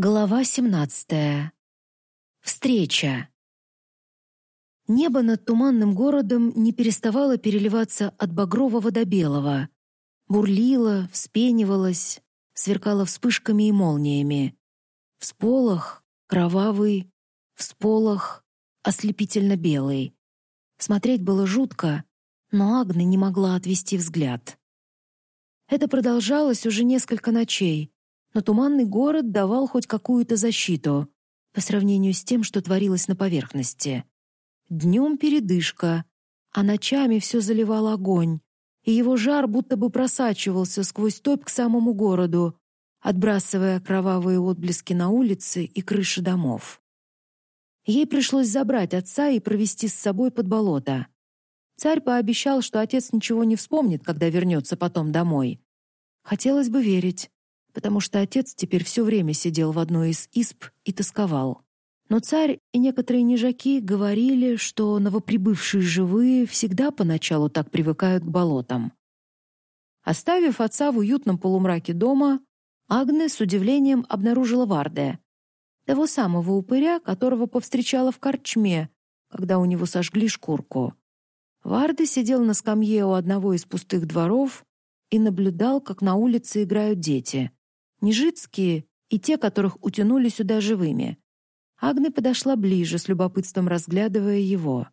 Глава 17. Встреча. Небо над туманным городом не переставало переливаться от багрового до белого. Бурлило, вспенивалось, сверкало вспышками и молниями. Всполох кровавый, всполох ослепительно белый. Смотреть было жутко, но Агна не могла отвести взгляд. Это продолжалось уже несколько ночей — но туманный город давал хоть какую-то защиту по сравнению с тем, что творилось на поверхности. Днем передышка, а ночами все заливал огонь, и его жар будто бы просачивался сквозь топь к самому городу, отбрасывая кровавые отблески на улицы и крыши домов. Ей пришлось забрать отца и провести с собой под болото. Царь пообещал, что отец ничего не вспомнит, когда вернется потом домой. Хотелось бы верить потому что отец теперь все время сидел в одной из исп и тосковал. Но царь и некоторые нежаки говорили, что новоприбывшие живые всегда поначалу так привыкают к болотам. Оставив отца в уютном полумраке дома, Агне с удивлением обнаружила Варде, того самого упыря, которого повстречала в корчме, когда у него сожгли шкурку. Варде сидел на скамье у одного из пустых дворов и наблюдал, как на улице играют дети. Нежитские и те, которых утянули сюда живыми. Агне подошла ближе, с любопытством разглядывая его.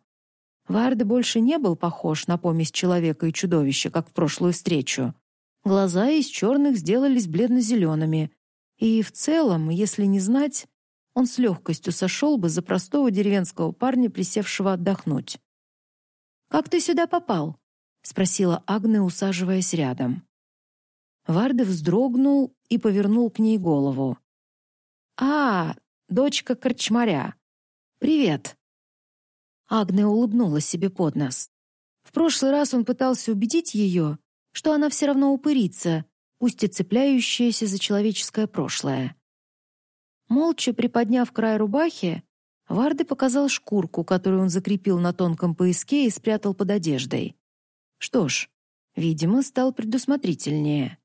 Варда больше не был похож на помесь человека и чудовища, как в прошлую встречу. Глаза из черных сделались бледно-зелеными. И в целом, если не знать, он с легкостью сошел бы за простого деревенского парня, присевшего отдохнуть. «Как ты сюда попал?» — спросила Агне, усаживаясь рядом. Варда вздрогнул и повернул к ней голову. «А, дочка корчмаря. Привет!» Агне улыбнулась себе под нос. В прошлый раз он пытался убедить ее, что она все равно упырится, пусть и цепляющаяся за человеческое прошлое. Молча приподняв край рубахи, Варды показал шкурку, которую он закрепил на тонком пояске и спрятал под одеждой. Что ж, видимо, стал предусмотрительнее.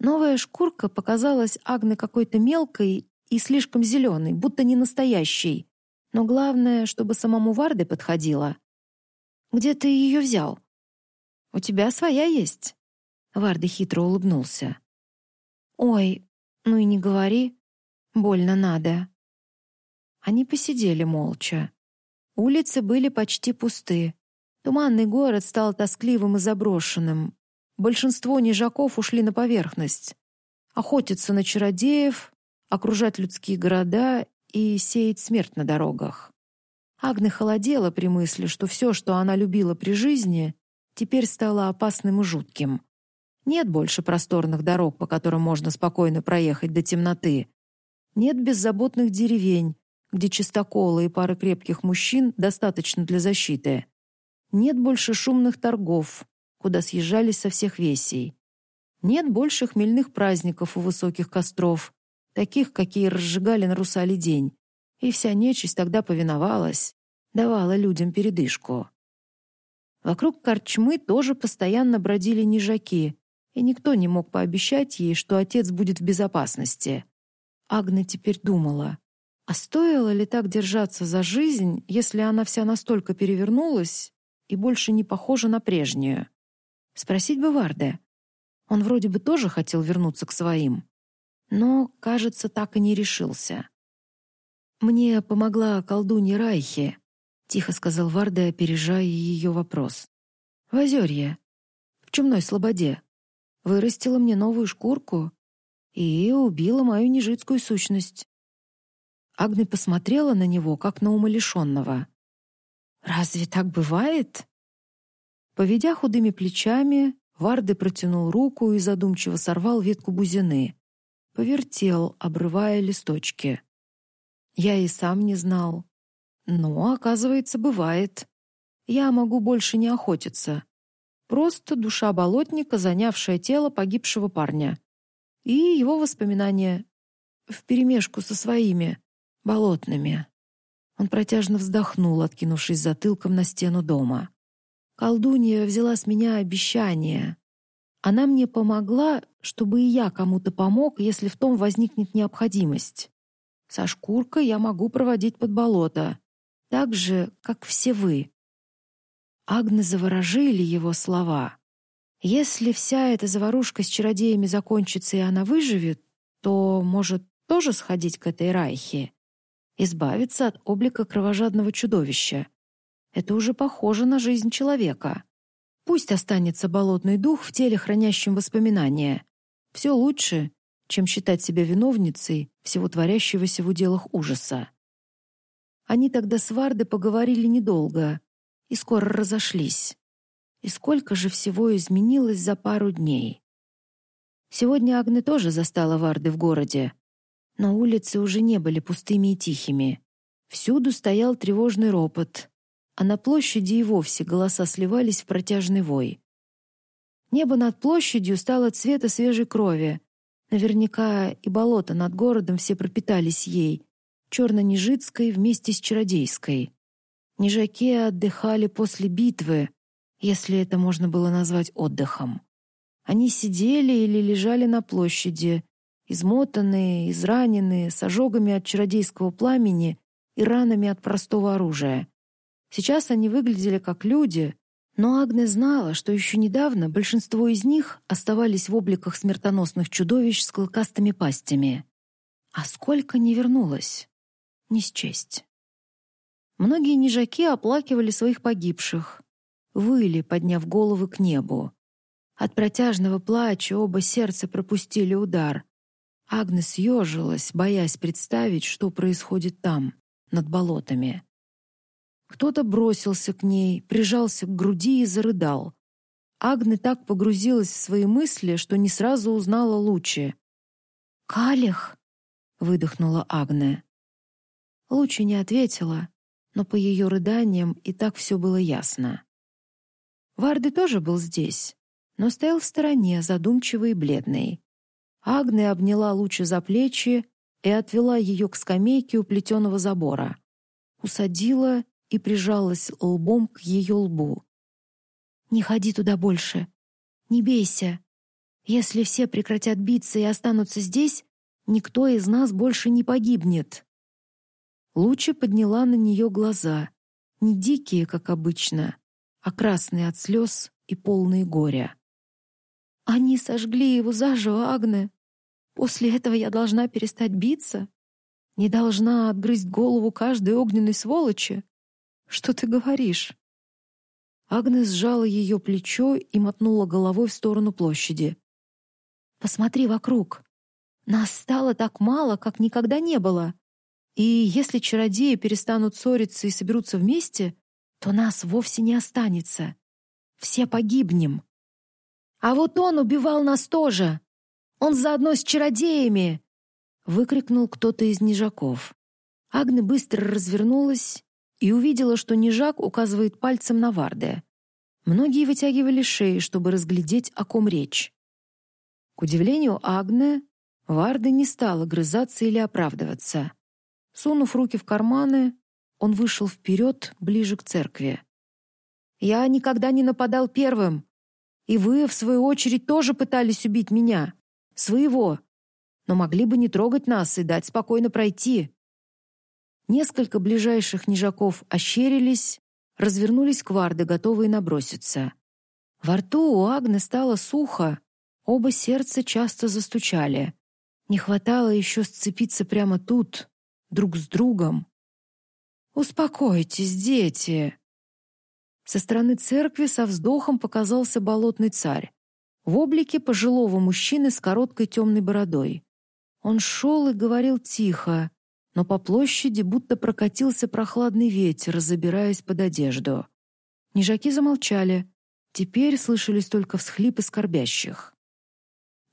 Новая шкурка показалась Агне какой-то мелкой и слишком зеленой, будто не настоящей. Но главное, чтобы самому Варде подходила. «Где ты ее взял?» «У тебя своя есть?» Варде хитро улыбнулся. «Ой, ну и не говори. Больно надо». Они посидели молча. Улицы были почти пусты. Туманный город стал тоскливым и заброшенным, Большинство нежаков ушли на поверхность. Охотиться на чародеев, окружать людские города и сеять смерть на дорогах. Агне холодела при мысли, что все, что она любила при жизни, теперь стало опасным и жутким. Нет больше просторных дорог, по которым можно спокойно проехать до темноты. Нет беззаботных деревень, где чистоколы и пары крепких мужчин достаточно для защиты. Нет больше шумных торгов, куда съезжались со всех весей. Нет больше хмельных праздников у высоких костров, таких, какие разжигали на Русале день. И вся нечисть тогда повиновалась, давала людям передышку. Вокруг корчмы тоже постоянно бродили нежаки, и никто не мог пообещать ей, что отец будет в безопасности. Агна теперь думала, а стоило ли так держаться за жизнь, если она вся настолько перевернулась и больше не похожа на прежнюю? Спросить бы Варде. Он вроде бы тоже хотел вернуться к своим, но, кажется, так и не решился. «Мне помогла колдунья Райхи», — тихо сказал Варде, опережая ее вопрос. «В озерье, в чумной слободе. Вырастила мне новую шкурку и убила мою нежитскую сущность». Агни посмотрела на него, как на умалишенного. «Разве так бывает?» Поведя худыми плечами, Варды протянул руку и задумчиво сорвал ветку бузины. Повертел, обрывая листочки. Я и сам не знал. Но, оказывается, бывает. Я могу больше не охотиться. Просто душа болотника, занявшая тело погибшего парня. И его воспоминания вперемешку со своими, болотными. Он протяжно вздохнул, откинувшись затылком на стену дома. Колдунья взяла с меня обещание. Она мне помогла, чтобы и я кому-то помог, если в том возникнет необходимость. Со шкуркой я могу проводить под болото, так же, как все вы». Агны заворожили его слова. Если вся эта заварушка с чародеями закончится и она выживет, то, может, тоже сходить к этой Райхе? Избавиться от облика кровожадного чудовища. Это уже похоже на жизнь человека. Пусть останется болотный дух в теле, хранящем воспоминания. Все лучше, чем считать себя виновницей всего творящегося в уделах ужаса. Они тогда с Варды поговорили недолго и скоро разошлись. И сколько же всего изменилось за пару дней. Сегодня Агне тоже застала Варды в городе. Но улицы уже не были пустыми и тихими. Всюду стоял тревожный ропот, а на площади и вовсе голоса сливались в протяжный вой. Небо над площадью стало цвета свежей крови. Наверняка и болото над городом все пропитались ей, черно-нежитской вместе с чародейской. Нежаки отдыхали после битвы, если это можно было назвать отдыхом. Они сидели или лежали на площади, измотанные, израненные, с ожогами от чародейского пламени и ранами от простого оружия. Сейчас они выглядели как люди, но Агне знала, что еще недавно большинство из них оставались в обликах смертоносных чудовищ с клыкастыми пастями. А сколько не вернулось? Не счесть. Многие нежаки оплакивали своих погибших, выли, подняв головы к небу. От протяжного плача оба сердца пропустили удар. Агнес ежилась, боясь представить, что происходит там, над болотами. Кто-то бросился к ней, прижался к груди и зарыдал. Агне так погрузилась в свои мысли, что не сразу узнала Лучи. «Калих!» — выдохнула Агне. Лучи не ответила, но по ее рыданиям и так все было ясно. Варды тоже был здесь, но стоял в стороне, задумчивый и бледный. Агне обняла Лучи за плечи и отвела ее к скамейке у плетеного забора. Усадила и прижалась лбом к ее лбу. «Не ходи туда больше. Не бейся. Если все прекратят биться и останутся здесь, никто из нас больше не погибнет». Луча подняла на нее глаза, не дикие, как обычно, а красные от слез и полные горя. «Они сожгли его заживо, Агне. После этого я должна перестать биться? Не должна отгрызть голову каждой огненной сволочи? Что ты говоришь?» Агнес сжала ее плечо и мотнула головой в сторону площади. «Посмотри вокруг. Нас стало так мало, как никогда не было. И если чародеи перестанут ссориться и соберутся вместе, то нас вовсе не останется. Все погибнем. А вот он убивал нас тоже. Он заодно с чародеями!» — выкрикнул кто-то из нежаков. Агне быстро развернулась и увидела, что нежак указывает пальцем на Варде. Многие вытягивали шеи, чтобы разглядеть, о ком речь. К удивлению Агне, Варде не стала грызаться или оправдываться. Сунув руки в карманы, он вышел вперед, ближе к церкви. «Я никогда не нападал первым. И вы, в свою очередь, тоже пытались убить меня. Своего. Но могли бы не трогать нас и дать спокойно пройти». Несколько ближайших нежаков ощерились, развернулись к готовые наброситься. Во рту у Агны стало сухо, оба сердца часто застучали. Не хватало еще сцепиться прямо тут, друг с другом. «Успокойтесь, дети!» Со стороны церкви со вздохом показался болотный царь в облике пожилого мужчины с короткой темной бородой. Он шел и говорил тихо, но по площади будто прокатился прохладный ветер, забираясь под одежду. Нежаки замолчали. Теперь слышались только всхлипы скорбящих.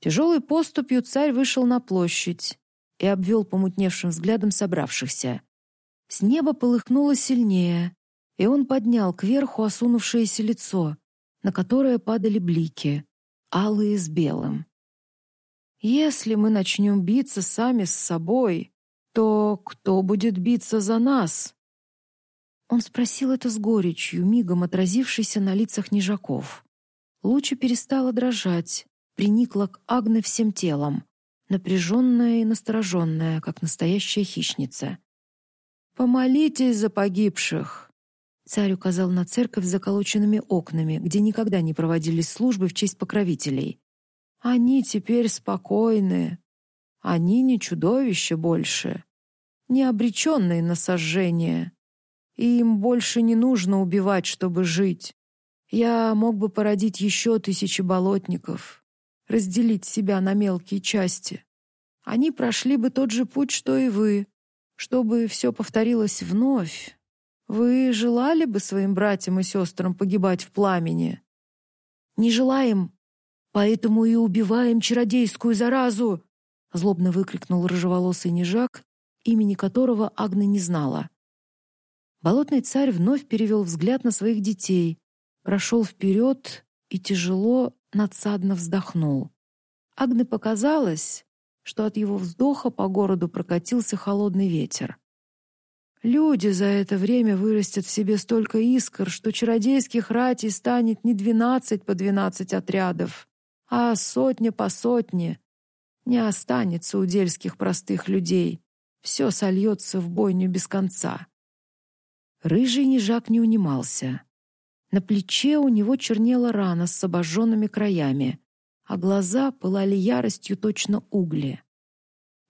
Тяжелой поступью царь вышел на площадь и обвел помутневшим взглядом собравшихся. С неба полыхнуло сильнее, и он поднял кверху осунувшееся лицо, на которое падали блики, алые с белым. «Если мы начнем биться сами с собой, то кто будет биться за нас?» Он спросил это с горечью, мигом отразившейся на лицах нежаков. Луча перестала дрожать, приникла к Агне всем телом. напряженная и настороженная, как настоящая хищница. «Помолитесь за погибших!» Царь указал на церковь с заколоченными окнами, где никогда не проводились службы в честь покровителей. «Они теперь спокойны. Они не чудовища больше, не обреченные на сожжение. И им больше не нужно убивать, чтобы жить. Я мог бы породить еще тысячи болотников, разделить себя на мелкие части. Они прошли бы тот же путь, что и вы, чтобы все повторилось вновь. Вы желали бы своим братьям и сестрам погибать в пламени? Не желаем, поэтому и убиваем чародейскую заразу, злобно выкрикнул рыжеволосый нежак, имени которого Агна не знала. Болотный царь вновь перевел взгляд на своих детей, прошел вперед и тяжело, надсадно вздохнул. Агне показалось, что от его вздоха по городу прокатился холодный ветер. Люди за это время вырастят в себе столько искр, что чародейских ратей станет не двенадцать по двенадцать отрядов, а сотня по сотне. Не останется у дельских простых людей. Все сольется в бойню без конца. Рыжий нежак не унимался. На плече у него чернела рана с обожженными краями а глаза пылали яростью точно угли.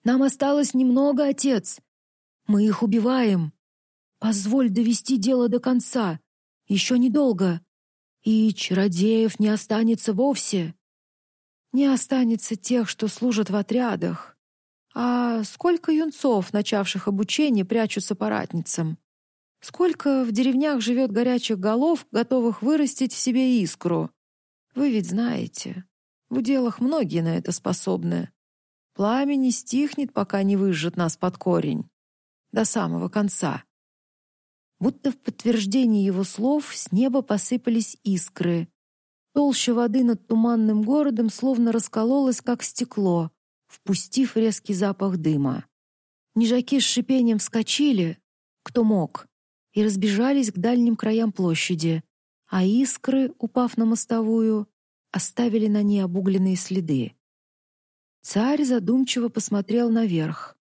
«Нам осталось немного, отец. Мы их убиваем. Позволь довести дело до конца. Еще недолго. И чародеев не останется вовсе. Не останется тех, что служат в отрядах. А сколько юнцов, начавших обучение, прячутся по ратницам? Сколько в деревнях живет горячих голов, готовых вырастить в себе искру? Вы ведь знаете, в уделах многие на это способны. Пламя не стихнет, пока не выжжет нас под корень. До самого конца. Будто в подтверждение его слов с неба посыпались искры. Толща воды над туманным городом словно раскололась, как стекло, впустив резкий запах дыма. Нежаки с шипением вскочили, кто мог, и разбежались к дальним краям площади, а искры, упав на мостовую, оставили на ней обугленные следы. Царь задумчиво посмотрел наверх.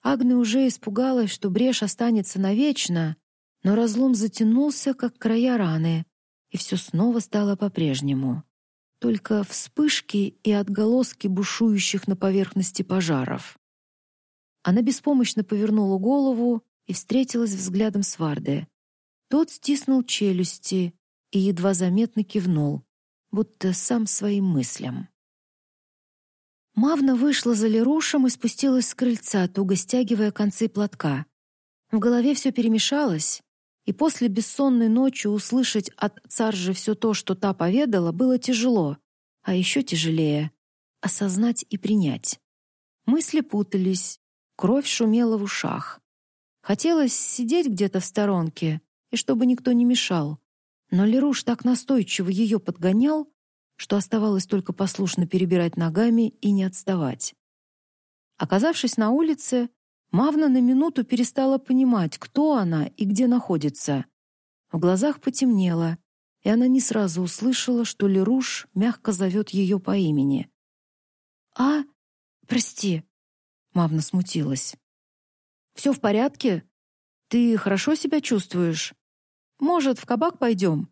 Агне уже испугалась, что брешь останется навечно, но разлом затянулся, как края раны, и все снова стало по-прежнему. Только вспышки и отголоски бушующих на поверхности пожаров. Она беспомощно повернула голову и встретилась взглядом с Варды. Тот стиснул челюсти и едва заметно кивнул будто сам своим мыслям. Мавна вышла за Лерушем и спустилась с крыльца, туго стягивая концы платка. В голове все перемешалось, и после бессонной ночи услышать от царжи все то, что та поведала, было тяжело, а еще тяжелее — осознать и принять. Мысли путались, кровь шумела в ушах. Хотелось сидеть где-то в сторонке, и чтобы никто не мешал. Но Леруш так настойчиво ее подгонял, что оставалось только послушно перебирать ногами и не отставать. Оказавшись на улице, Мавна на минуту перестала понимать, кто она и где находится. В глазах потемнело, и она не сразу услышала, что Леруш мягко зовет ее по имени. «А? Прости», — Мавна смутилась. «Все в порядке? Ты хорошо себя чувствуешь?» Может, в кабак пойдем?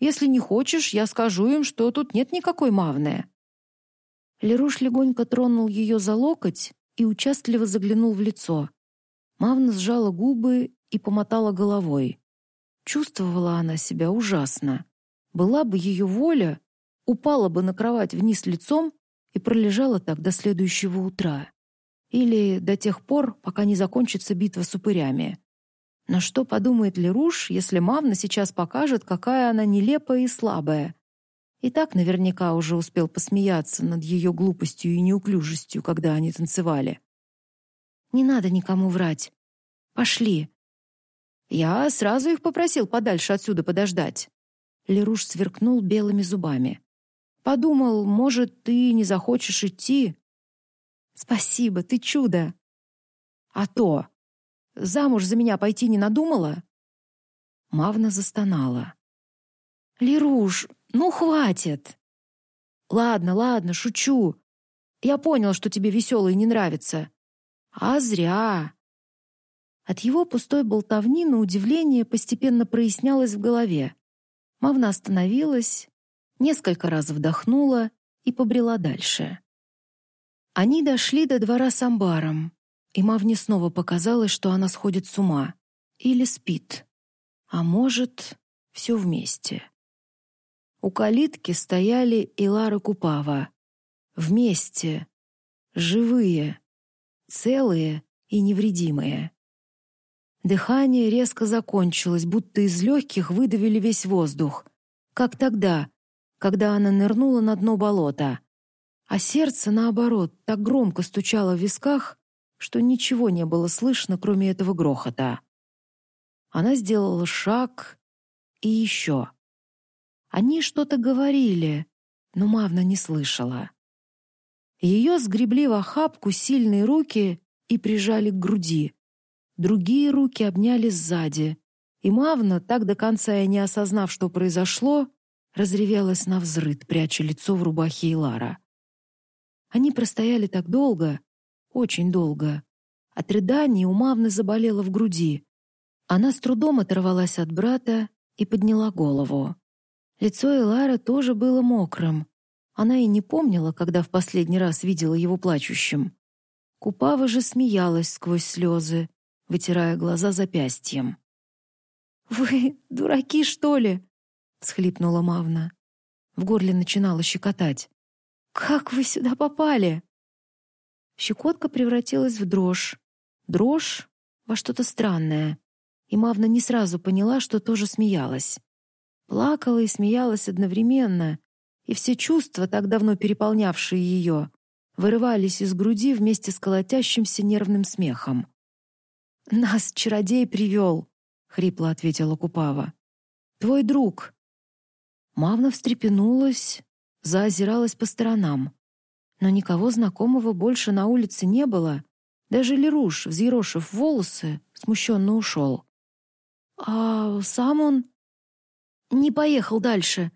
Если не хочешь, я скажу им, что тут нет никакой мавны». Леруш легонько тронул ее за локоть и участливо заглянул в лицо. Мавна сжала губы и помотала головой. Чувствовала она себя ужасно. Была бы ее воля, упала бы на кровать вниз лицом и пролежала так до следующего утра. Или до тех пор, пока не закончится битва с упырями. Но что подумает Леруш, если Мавна сейчас покажет, какая она нелепая и слабая? И так наверняка уже успел посмеяться над ее глупостью и неуклюжестью, когда они танцевали. «Не надо никому врать. Пошли». «Я сразу их попросил подальше отсюда подождать». Леруш сверкнул белыми зубами. «Подумал, может, ты не захочешь идти?» «Спасибо, ты чудо!» «А то! Замуж за меня пойти не надумала?» Мавна застонала. «Леруш, ну хватит!» «Ладно, ладно, шучу. Я понял, что тебе веселый не нравится». «А зря». От его пустой болтовни на удивление постепенно прояснялось в голове. Мавна остановилась, несколько раз вдохнула и побрела дальше. Они дошли до двора с амбаром, и Мавне снова показалось, что она сходит с ума или спит, а может, все вместе. У калитки стояли и Лара Купава. Вместе, живые, целые и невредимые. Дыхание резко закончилось, будто из легких выдавили весь воздух, как тогда, когда она нырнула на дно болота. А сердце, наоборот, так громко стучало в висках, что ничего не было слышно, кроме этого грохота. Она сделала шаг и еще. Они что-то говорили, но Мавна не слышала. Ее сгребли в охапку сильные руки и прижали к груди. Другие руки обняли сзади, и Мавна, так до конца и не осознав, что произошло, разревелась на взрыд, пряча лицо в рубахе Илара. Они простояли так долго, очень долго. От рыданий у Мавны заболело в груди. Она с трудом оторвалась от брата и подняла голову. Лицо Элара тоже было мокрым. Она и не помнила, когда в последний раз видела его плачущим. Купава же смеялась сквозь слезы, вытирая глаза запястьем. «Вы дураки, что ли?» — всхлипнула Мавна. В горле начинало щекотать. «Как вы сюда попали?» Щекотка превратилась в дрожь. Дрожь во что-то странное. И Мавна не сразу поняла, что тоже смеялась. Плакала и смеялась одновременно, и все чувства, так давно переполнявшие ее, вырывались из груди вместе с колотящимся нервным смехом. «Нас чародей привел», — хрипло ответила Купава. «Твой друг». Мавна встрепенулась, заозиралась по сторонам. Но никого знакомого больше на улице не было. Даже Леруш, взъерошив волосы, смущенно ушел. «А сам он...» «Не поехал дальше.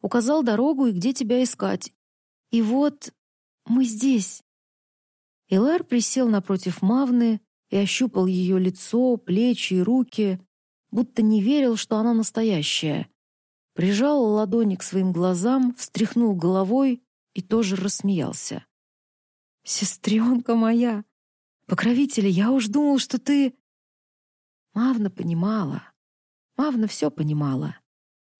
Указал дорогу и где тебя искать. И вот мы здесь». Илар присел напротив Мавны и ощупал ее лицо, плечи и руки, будто не верил, что она настоящая. Прижал ладони к своим глазам, встряхнул головой и тоже рассмеялся. «Сестренка моя! Покровители, я уж думал, что ты...» Мавна понимала. Мавна все понимала.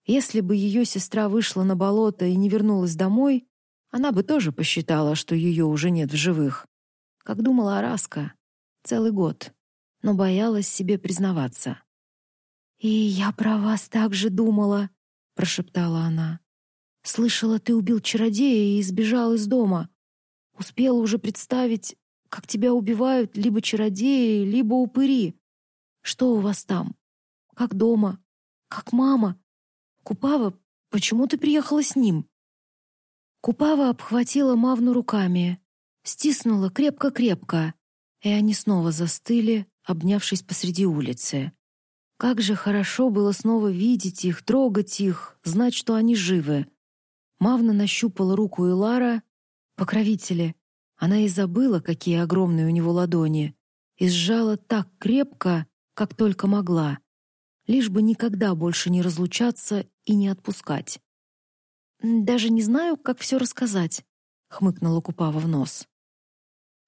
Если бы ее сестра вышла на болото и не вернулась домой, она бы тоже посчитала, что ее уже нет в живых. Как думала Араска. Целый год. Но боялась себе признаваться. «И я про вас так же думала», — прошептала она. «Слышала, ты убил чародея и сбежал из дома. Успела уже представить, как тебя убивают либо чародеи, либо упыри. Что у вас там? Как дома? Как мама? Купава, почему ты приехала с ним?» Купава обхватила Мавну руками, стиснула крепко-крепко, и они снова застыли, обнявшись посреди улицы. Как же хорошо было снова видеть их, трогать их, знать, что они живы. Мавна нащупала руку Илара, покровители. Она и забыла, какие огромные у него ладони, и сжала так крепко, как только могла, лишь бы никогда больше не разлучаться и не отпускать. «Даже не знаю, как все рассказать», — хмыкнула Купава в нос.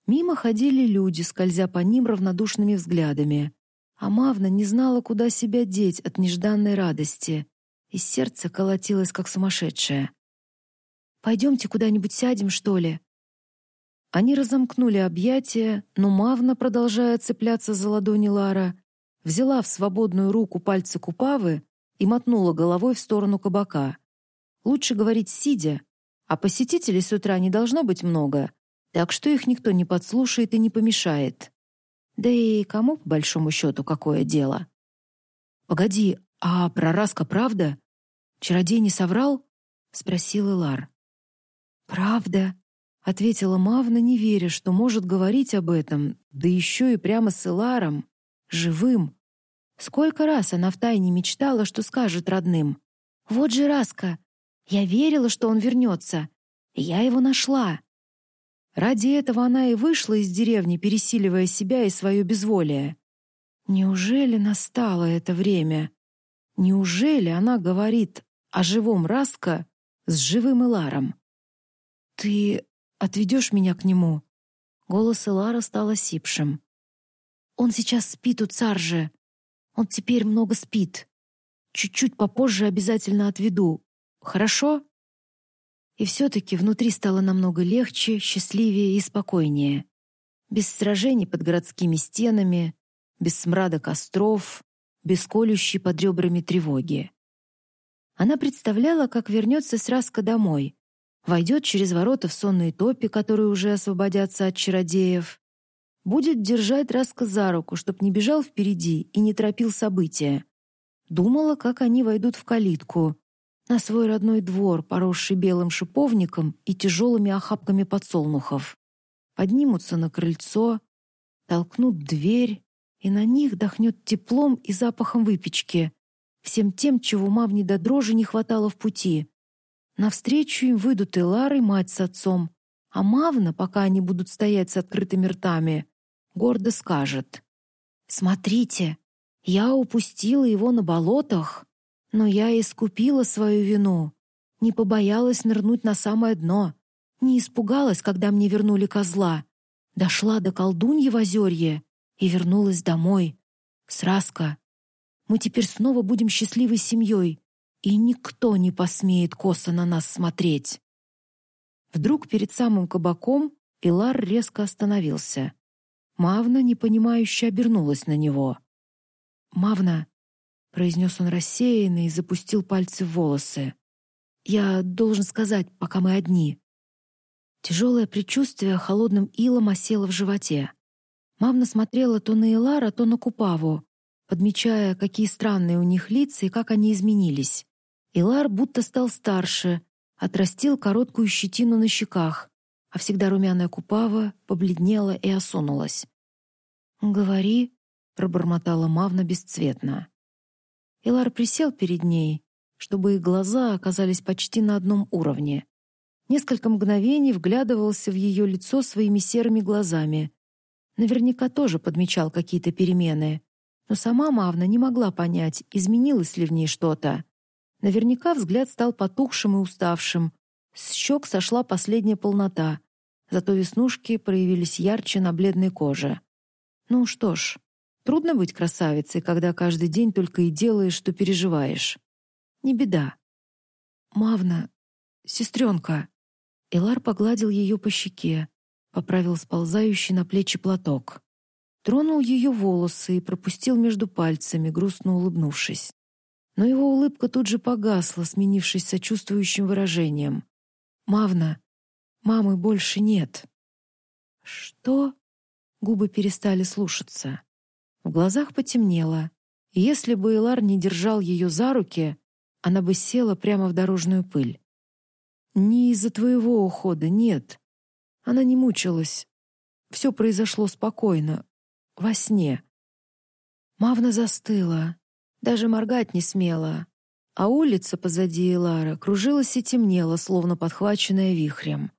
Мимо ходили люди, скользя по ним равнодушными взглядами. А Мавна не знала, куда себя деть от нежданной радости, и сердце колотилось, как сумасшедшее. «Пойдемте куда-нибудь сядем, что ли?» Они разомкнули объятия, но Мавна, продолжая цепляться за ладони Лара, взяла в свободную руку пальцы Купавы и мотнула головой в сторону кабака. Лучше говорить сидя, а посетителей с утра не должно быть много, так что их никто не подслушает и не помешает. Да и кому, по большому счету, какое дело? «Погоди, а про Раска правда? Чародей не соврал?» — спросил Илар. «Правда», — ответила Мавна, не веря, что может говорить об этом, да еще и прямо с Иларом, живым. Сколько раз она втайне мечтала, что скажет родным. «Вот же Раска! Я верила, что он вернется. Я его нашла!» Ради этого она и вышла из деревни, пересиливая себя и свое безволие. Неужели настало это время? Неужели она говорит о живом Раско с живым Иларом? «Ты отведешь меня к нему?» Голос Илара стал осипшим. «Он сейчас спит у царжа. Он теперь много спит. Чуть-чуть попозже обязательно отведу. Хорошо?» И все-таки внутри стало намного легче, счастливее и спокойнее. Без сражений под городскими стенами, без смрада костров, без колющей под ребрами тревоги. Она представляла, как вернется с домой, войдет через ворота в сонные топи, которые уже освободятся от чародеев, будет держать Раска за руку, чтоб не бежал впереди и не торопил события. Думала, как они войдут в калитку, на свой родной двор, поросший белым шиповником и тяжелыми охапками подсолнухов. Поднимутся на крыльцо, толкнут дверь, и на них дохнет теплом и запахом выпечки, всем тем, чего мавне до дрожи не хватало в пути. Навстречу им выйдут и Лары, мать с отцом, а Мавна, пока они будут стоять с открытыми ртами, гордо скажет. «Смотрите, я упустила его на болотах, но я искупила свою вину, не побоялась нырнуть на самое дно, не испугалась, когда мне вернули козла, дошла до колдуньи в озерье и вернулась домой. Сраска. Мы теперь снова будем счастливой семьей, и никто не посмеет косо на нас смотреть. Вдруг перед самым кабаком Илар резко остановился. Мавна, непонимающе, обернулась на него. «Мавна, произнес он рассеянно и запустил пальцы в волосы. Я должен сказать, пока мы одни. Тяжелое предчувствие холодным илом осело в животе. Мавна смотрела то на Элара, то на Купаву, подмечая, какие странные у них лица и как они изменились. Илар будто стал старше, отрастил короткую щетину на щеках, а всегда румяная Купава побледнела и осунулась. «Говори», — пробормотала Мавна бесцветно. Илар присел перед ней, чтобы их глаза оказались почти на одном уровне. Несколько мгновений вглядывался в ее лицо своими серыми глазами. Наверняка тоже подмечал какие-то перемены. Но сама Мавна не могла понять, изменилось ли в ней что-то. Наверняка взгляд стал потухшим и уставшим. С щек сошла последняя полнота. Зато веснушки проявились ярче на бледной коже. Ну что ж, Трудно быть красавицей, когда каждый день только и делаешь, что переживаешь. Не беда. Мавна, сестренка. Элар погладил ее по щеке, поправил сползающий на плечи платок. Тронул ее волосы и пропустил между пальцами, грустно улыбнувшись. Но его улыбка тут же погасла, сменившись сочувствующим выражением. «Мавна, мамы больше нет». «Что?» Губы перестали слушаться. В глазах потемнело. Если бы Илар не держал ее за руки, она бы села прямо в дорожную пыль. «Не из-за твоего ухода, нет». Она не мучилась. Все произошло спокойно, во сне. Мавна застыла, даже моргать не смела, а улица позади Илара кружилась и темнела, словно подхваченная вихрем.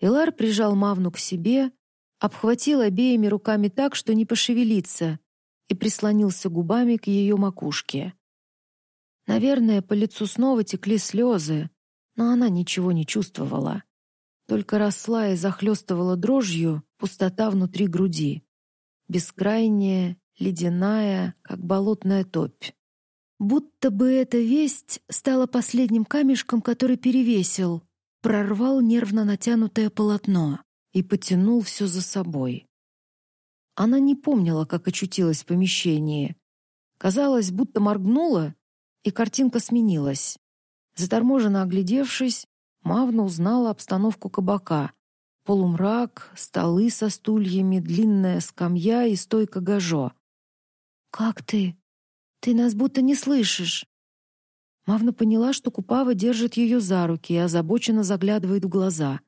Илар прижал Мавну к себе, обхватил обеими руками так, что не пошевелиться, и прислонился губами к ее макушке. Наверное, по лицу снова текли слезы, но она ничего не чувствовала. Только росла и захлестывала дрожью пустота внутри груди. Бескрайняя, ледяная, как болотная топь. Будто бы эта весть стала последним камешком, который перевесил, прорвал нервно натянутое полотно и потянул все за собой. Она не помнила, как очутилась в помещении. Казалось, будто моргнула, и картинка сменилась. Заторможенно оглядевшись, Мавна узнала обстановку кабака. Полумрак, столы со стульями, длинная скамья и стойка гажо. «Как ты? Ты нас будто не слышишь!» Мавна поняла, что Купава держит ее за руки и озабоченно заглядывает в глаза.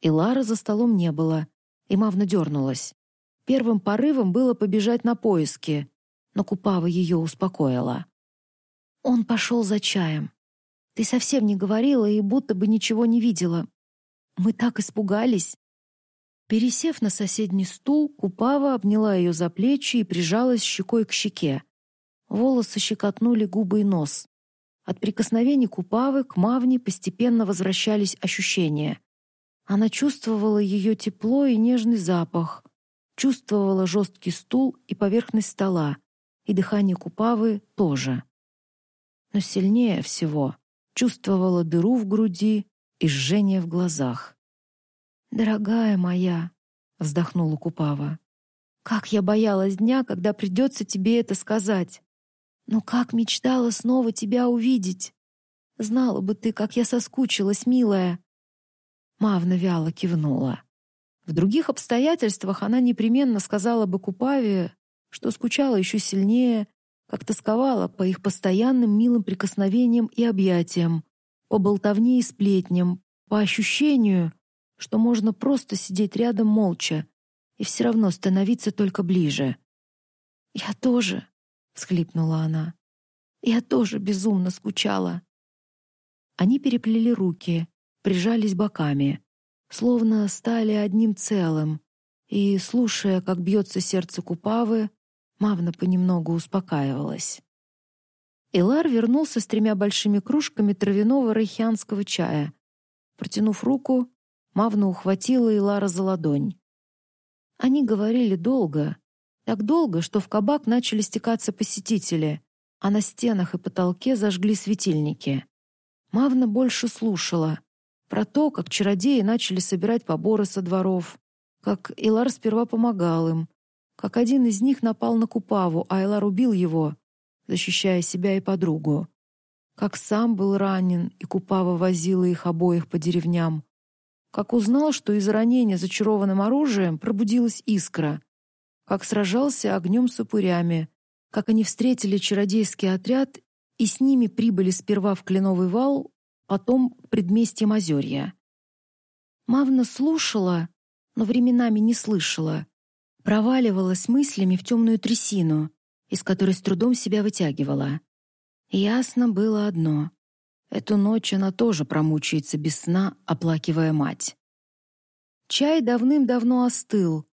И Лара за столом не было, и Мавна дернулась. Первым порывом было побежать на поиски, но Купава ее успокоила. Он пошел за чаем. Ты совсем не говорила и будто бы ничего не видела. Мы так испугались. Пересев на соседний стул, Купава обняла ее за плечи и прижалась щекой к щеке. Волосы щекотнули губы и нос. От прикосновений Купавы к Мавне постепенно возвращались ощущения. Она чувствовала ее тепло и нежный запах, чувствовала жесткий стул и поверхность стола, и дыхание Купавы тоже. Но сильнее всего чувствовала дыру в груди и жжение в глазах. «Дорогая моя», — вздохнула Купава, — «как я боялась дня, когда придется тебе это сказать. Но как мечтала снова тебя увидеть. Знала бы ты, как я соскучилась, милая». Мавна вяло кивнула. В других обстоятельствах она непременно сказала бы Купаве, что скучала еще сильнее, как тосковала по их постоянным милым прикосновениям и объятиям, по болтовне и сплетням, по ощущению, что можно просто сидеть рядом молча и все равно становиться только ближе. «Я тоже», — всхлипнула она, — «я тоже безумно скучала». Они переплели руки, прижались боками, словно стали одним целым, и, слушая, как бьется сердце Купавы, Мавна понемногу успокаивалась. Илар вернулся с тремя большими кружками травяного райхианского чая. Протянув руку, Мавна ухватила Илара за ладонь. Они говорили долго, так долго, что в кабак начали стекаться посетители, а на стенах и потолке зажгли светильники. Мавна больше слушала про то, как чародеи начали собирать поборы со дворов, как Илар сперва помогал им, как один из них напал на Купаву, а Элар убил его, защищая себя и подругу. Как сам был ранен, и Купава возила их обоих по деревням. Как узнал, что из ранения зачарованным оружием пробудилась искра. Как сражался огнем с упырями. Как они встретили чародейский отряд и с ними прибыли сперва в Кленовый вал, потом к предместьям Озерья. Мавна слушала, но временами не слышала — проваливалась мыслями в темную трясину, из которой с трудом себя вытягивала. Ясно было одно. Эту ночь она тоже промучается без сна, оплакивая мать. Чай давным-давно остыл.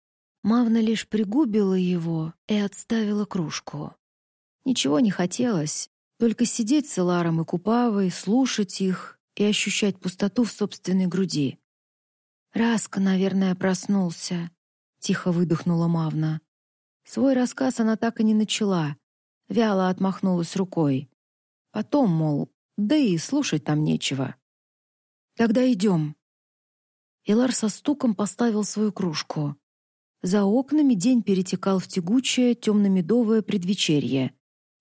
Мавна лишь пригубила его и отставила кружку. Ничего не хотелось, только сидеть с Эларом и Купавой, слушать их и ощущать пустоту в собственной груди. Раска, наверное, проснулся тихо выдохнула Мавна. Свой рассказ она так и не начала, вяло отмахнулась рукой. Потом, мол, да и слушать там нечего. Тогда идем. Илар со стуком поставил свою кружку. За окнами день перетекал в тягучее темно-медовое предвечерье.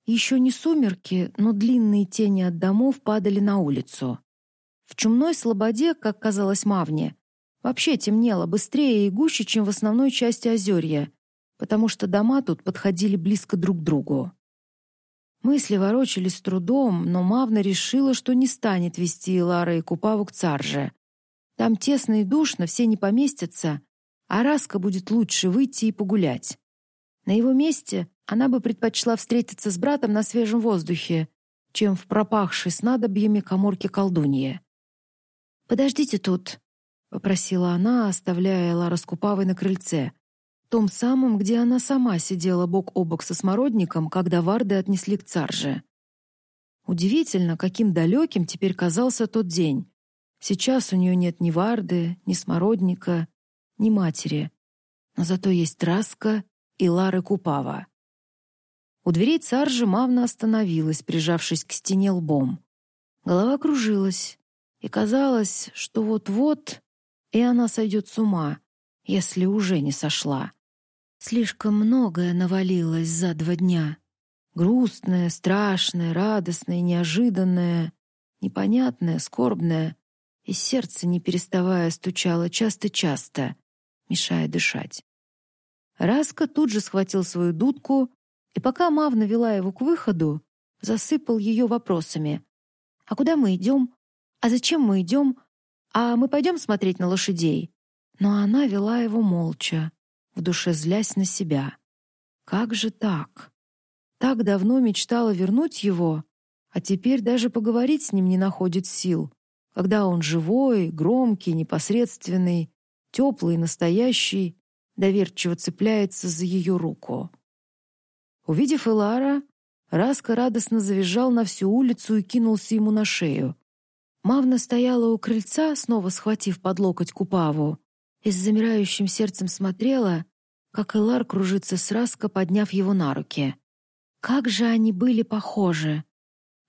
Еще не сумерки, но длинные тени от домов падали на улицу. В чумной слободе, как казалось Мавне, Вообще темнело быстрее и гуще, чем в основной части Озерья, потому что дома тут подходили близко друг к другу. Мысли ворочались с трудом, но Мавна решила, что не станет вести Лара и Купаву к Царже. Там тесно и душно, все не поместятся, а Раска будет лучше выйти и погулять. На его месте она бы предпочла встретиться с братом на свежем воздухе, чем в пропахшей снадобьями коморке колдуньи. «Подождите тут», попросила она, оставляя Лара Скупавой на крыльце, том самом, где она сама сидела бок о бок со смородником, когда варды отнесли к царже. Удивительно, каким далеким теперь казался тот день. Сейчас у нее нет ни варды, ни смородника, ни матери. Но зато есть Траска и Лары Купава. У дверей царжи Мавна остановилась, прижавшись к стене лбом. Голова кружилась, и казалось, что вот-вот и она сойдет с ума, если уже не сошла. Слишком многое навалилось за два дня. Грустное, страшное, радостное, неожиданное, непонятное, скорбное. И сердце, не переставая, стучало часто-часто, мешая дышать. Раска тут же схватил свою дудку, и пока Мавна вела его к выходу, засыпал ее вопросами. «А куда мы идем? А зачем мы идем? «А мы пойдем смотреть на лошадей?» Но она вела его молча, в душе злясь на себя. «Как же так? Так давно мечтала вернуть его, а теперь даже поговорить с ним не находит сил, когда он живой, громкий, непосредственный, теплый, настоящий, доверчиво цепляется за ее руку. Увидев Элара, Раска радостно завизжал на всю улицу и кинулся ему на шею. Мавна стояла у крыльца, снова схватив под локоть Купаву, и с замирающим сердцем смотрела, как Элар кружится с Раска, подняв его на руки. Как же они были похожи!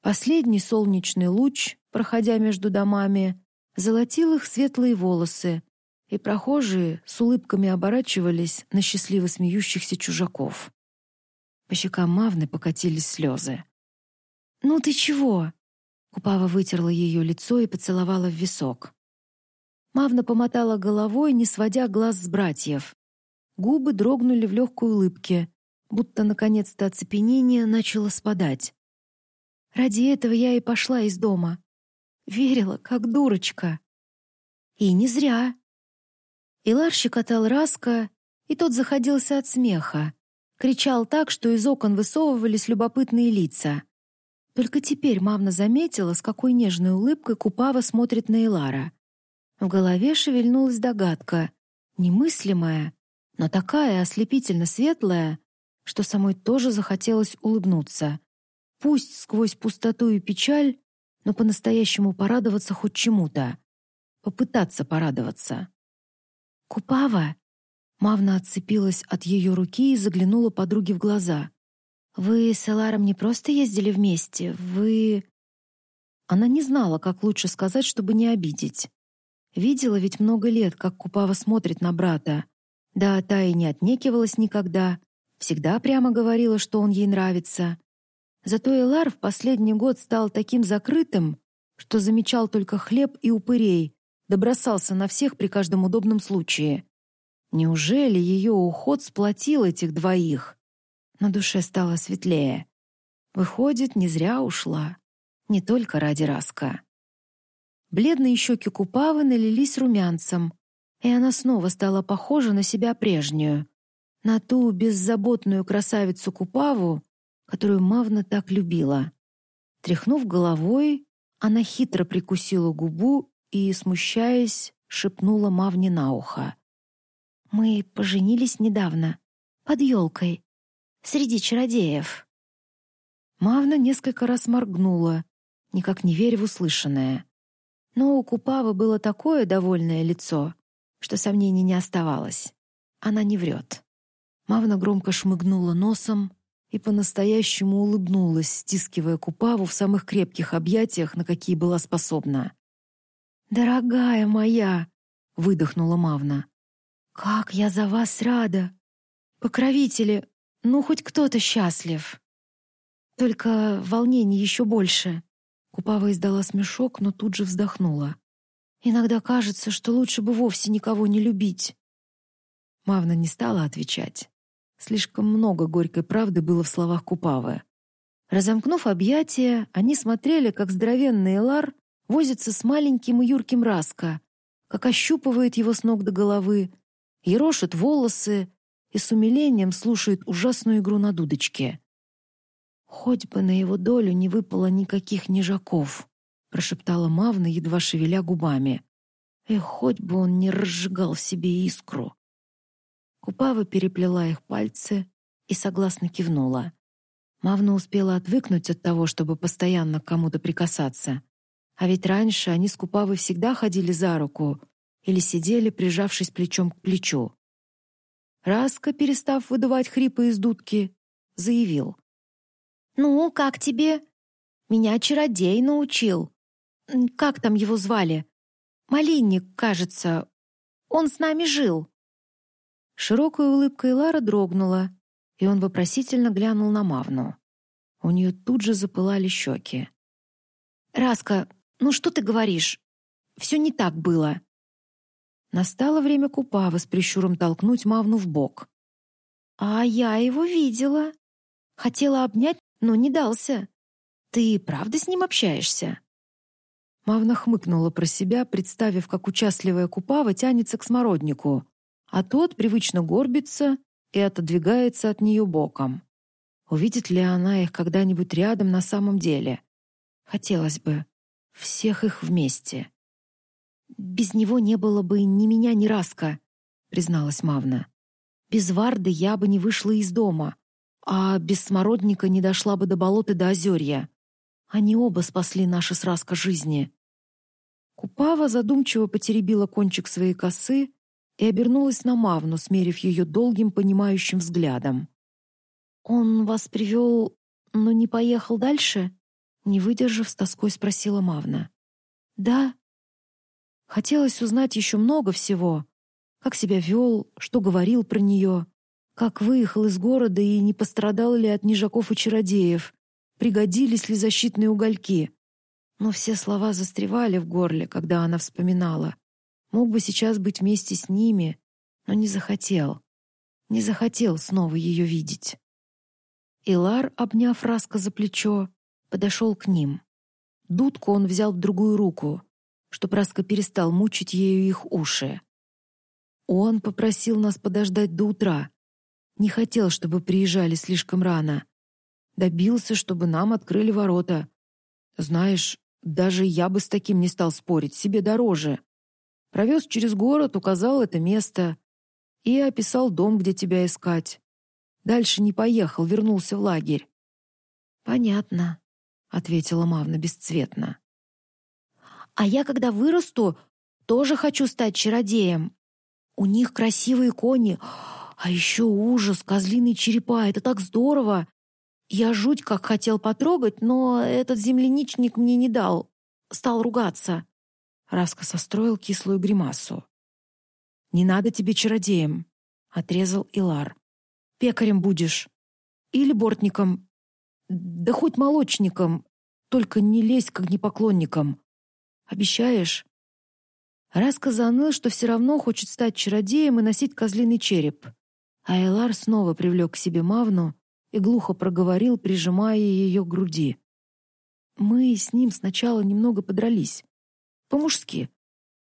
Последний солнечный луч, проходя между домами, золотил их светлые волосы, и прохожие с улыбками оборачивались на счастливо смеющихся чужаков. По щекам Мавны покатились слезы. «Ну ты чего?» Купава вытерла ее лицо и поцеловала в висок. Мавна помотала головой, не сводя глаз с братьев. Губы дрогнули в легкой улыбке, будто наконец-то оцепенение начало спадать. Ради этого я и пошла из дома. Верила, как дурочка. И не зря. Илар щекотал Раска, и тот заходился от смеха. Кричал так, что из окон высовывались любопытные лица. Только теперь мама заметила, с какой нежной улыбкой Купава смотрит на Илара. В голове шевельнулась догадка, немыслимая, но такая ослепительно светлая, что самой тоже захотелось улыбнуться. Пусть сквозь пустоту и печаль, но по-настоящему порадоваться хоть чему-то. Попытаться порадоваться. «Купава!» Мавна отцепилась от ее руки и заглянула подруге в глаза. «Вы с Эларом не просто ездили вместе, вы...» Она не знала, как лучше сказать, чтобы не обидеть. Видела ведь много лет, как Купава смотрит на брата. Да, та и не отнекивалась никогда, всегда прямо говорила, что он ей нравится. Зато Элар в последний год стал таким закрытым, что замечал только хлеб и упырей, добросался на всех при каждом удобном случае. Неужели ее уход сплотил этих двоих? На душе стало светлее. Выходит, не зря ушла. Не только ради Раска. Бледные щеки Купавы налились румянцем, и она снова стала похожа на себя прежнюю. На ту беззаботную красавицу Купаву, которую Мавна так любила. Тряхнув головой, она хитро прикусила губу и, смущаясь, шепнула Мавне на ухо. «Мы поженились недавно, под елкой, среди чародеев». Мавна несколько раз моргнула, никак не веря в услышанное. Но у Купавы было такое довольное лицо, что сомнений не оставалось. Она не врет. Мавна громко шмыгнула носом и по-настоящему улыбнулась, стискивая Купаву в самых крепких объятиях, на какие была способна. «Дорогая моя!» — выдохнула Мавна. «Как я за вас рада! Покровители, ну хоть кто-то счастлив!» Только волнение еще больше. Купава издала смешок, но тут же вздохнула. «Иногда кажется, что лучше бы вовсе никого не любить». Мавна не стала отвечать. Слишком много горькой правды было в словах Купавы. Разомкнув объятия, они смотрели, как здоровенный Элар возится с маленьким и юрким Раска, как ощупывает его с ног до головы, ерошит волосы и с умилением слушает ужасную игру на дудочке. «Хоть бы на его долю не выпало никаких нежаков», прошептала Мавна, едва шевеля губами. «Эх, хоть бы он не разжигал в себе искру». Купава переплела их пальцы и согласно кивнула. Мавна успела отвыкнуть от того, чтобы постоянно к кому-то прикасаться. А ведь раньше они с Купавой всегда ходили за руку или сидели, прижавшись плечом к плечу. Раска, перестав выдувать хрипы из дудки, заявил. «Ну, как тебе? Меня чародей научил. Как там его звали? Малинник, кажется. Он с нами жил». Широкая улыбка Лара дрогнула, и он вопросительно глянул на Мавну. У нее тут же запылали щеки. «Раска, ну что ты говоришь? Все не так было». Настало время Купавы с прищуром толкнуть Мавну в бок. «А я его видела. Хотела обнять, но не дался. Ты правда с ним общаешься?» Мавна хмыкнула про себя, представив, как участливая Купава тянется к смороднику, а тот привычно горбится и отодвигается от нее боком. Увидит ли она их когда-нибудь рядом на самом деле? Хотелось бы. Всех их вместе. Без него не было бы ни меня, ни Раска. призналась Мавна. «Без Варды я бы не вышла из дома, а без Смородника не дошла бы до болота до озерья. Они оба спасли наши с Раска жизни». Купава задумчиво потеребила кончик своей косы и обернулась на Мавну, смерив ее долгим понимающим взглядом. «Он вас привел, но не поехал дальше?» Не выдержав, с тоской спросила Мавна. «Да». Хотелось узнать еще много всего. Как себя вел, что говорил про нее, как выехал из города и не пострадал ли от нежаков и чародеев, пригодились ли защитные угольки. Но все слова застревали в горле, когда она вспоминала. Мог бы сейчас быть вместе с ними, но не захотел. Не захотел снова ее видеть. Илар, обняв Раска за плечо, подошел к ним. Дудку он взял в другую руку, чтоб Раска перестал мучить ею их уши. Он попросил нас подождать до утра. Не хотел, чтобы приезжали слишком рано. Добился, чтобы нам открыли ворота. Знаешь, даже я бы с таким не стал спорить, себе дороже. Провез через город, указал это место и описал дом, где тебя искать. Дальше не поехал, вернулся в лагерь. Понятно ответила Мавна бесцветно. А я, когда вырасту, тоже хочу стать чародеем. У них красивые кони, а еще ужас, козлиные черепа. Это так здорово. Я жуть как хотел потрогать, но этот земляничник мне не дал. Стал ругаться. Раска состроил кислую гримасу. «Не надо тебе чародеем», — отрезал Илар. «Пекарем будешь. Или бортником. Да хоть молочником, только не лезь к огнепоклонникам. Обещаешь?» Раска заныл, что все равно хочет стать чародеем и носить козлиный череп. А Элар снова привлек к себе Мавну и глухо проговорил, прижимая ее к груди. «Мы с ним сначала немного подрались. По-мужски.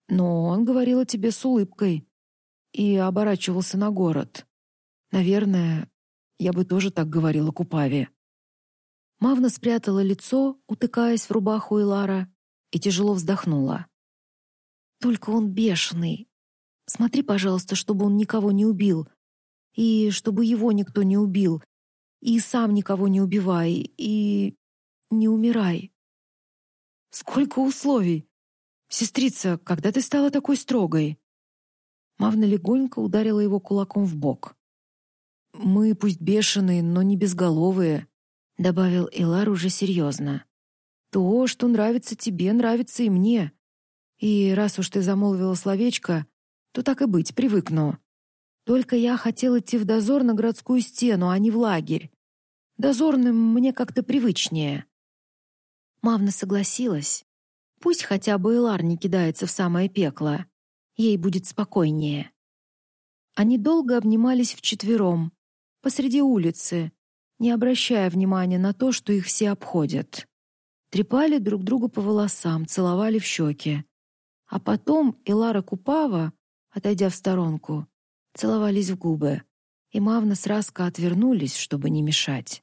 Но он говорил о тебе с улыбкой и оборачивался на город. Наверное, я бы тоже так говорила Купаве». Мавна спрятала лицо, утыкаясь в рубаху Илара, и тяжело вздохнула. «Только он бешеный. Смотри, пожалуйста, чтобы он никого не убил. И чтобы его никто не убил. И сам никого не убивай. И не умирай». «Сколько условий! Сестрица, когда ты стала такой строгой?» Мавна легонько ударила его кулаком в бок. «Мы пусть бешеные, но не безголовые. — добавил Илар уже серьезно. «То, что нравится тебе, нравится и мне. И раз уж ты замолвила словечко, то так и быть, привыкну. Только я хотел идти в дозор на городскую стену, а не в лагерь. Дозорным мне как-то привычнее». Мавна согласилась. Пусть хотя бы Илар не кидается в самое пекло. Ей будет спокойнее. Они долго обнимались вчетвером, посреди улицы, не обращая внимания на то, что их все обходят. Трепали друг другу по волосам, целовали в щеки. А потом Илара Купава, отойдя в сторонку, целовались в губы, и Мавна с Раска отвернулись, чтобы не мешать.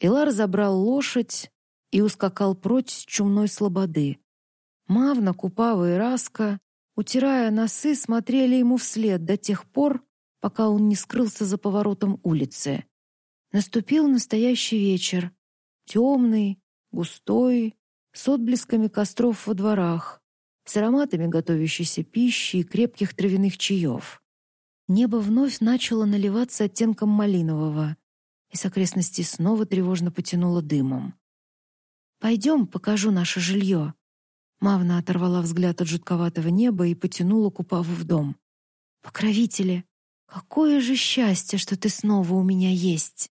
Илар забрал лошадь и ускакал прочь с чумной слободы. Мавна, Купава и Раска, утирая носы, смотрели ему вслед до тех пор, пока он не скрылся за поворотом улицы. Наступил настоящий вечер. Темный, густой, с отблесками костров во дворах, с ароматами готовящейся пищи и крепких травяных чаев. Небо вновь начало наливаться оттенком малинового, и с окрестностей снова тревожно потянуло дымом. «Пойдем, покажу наше жилье». Мавна оторвала взгляд от жутковатого неба и потянула Купаву в дом. «Покровители, какое же счастье, что ты снова у меня есть!»